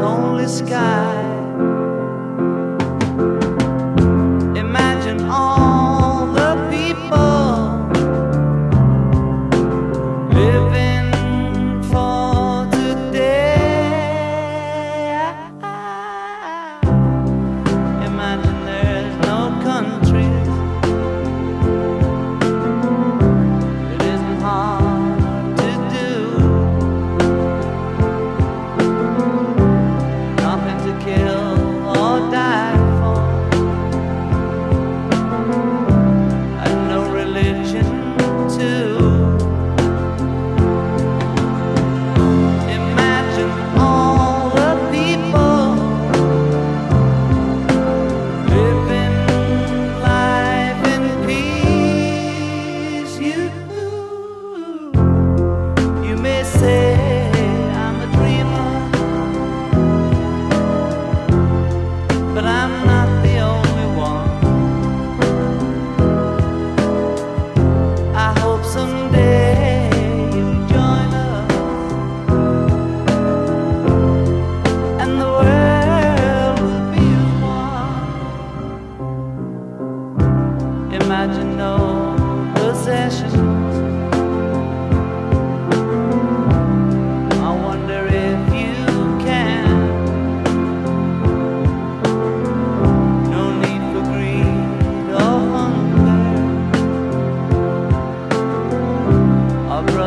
only sky.